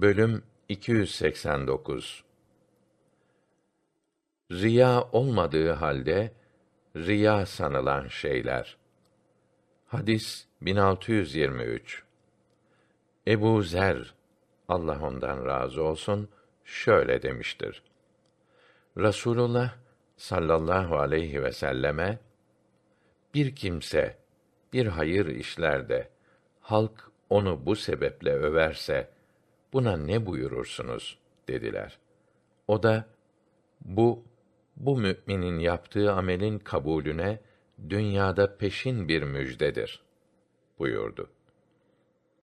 Bölüm 289 Riya olmadığı halde riya sanılan şeyler. Hadis 1623. Ebu Zer Allah ondan razı olsun şöyle demiştir. Rasulullah sallallahu aleyhi ve selleme bir kimse bir hayır işlerde halk onu bu sebeple överse buna ne buyurursunuz dediler. O da bu bu müminin yaptığı amelin kabulüne dünyada peşin bir müjdedir buyurdu.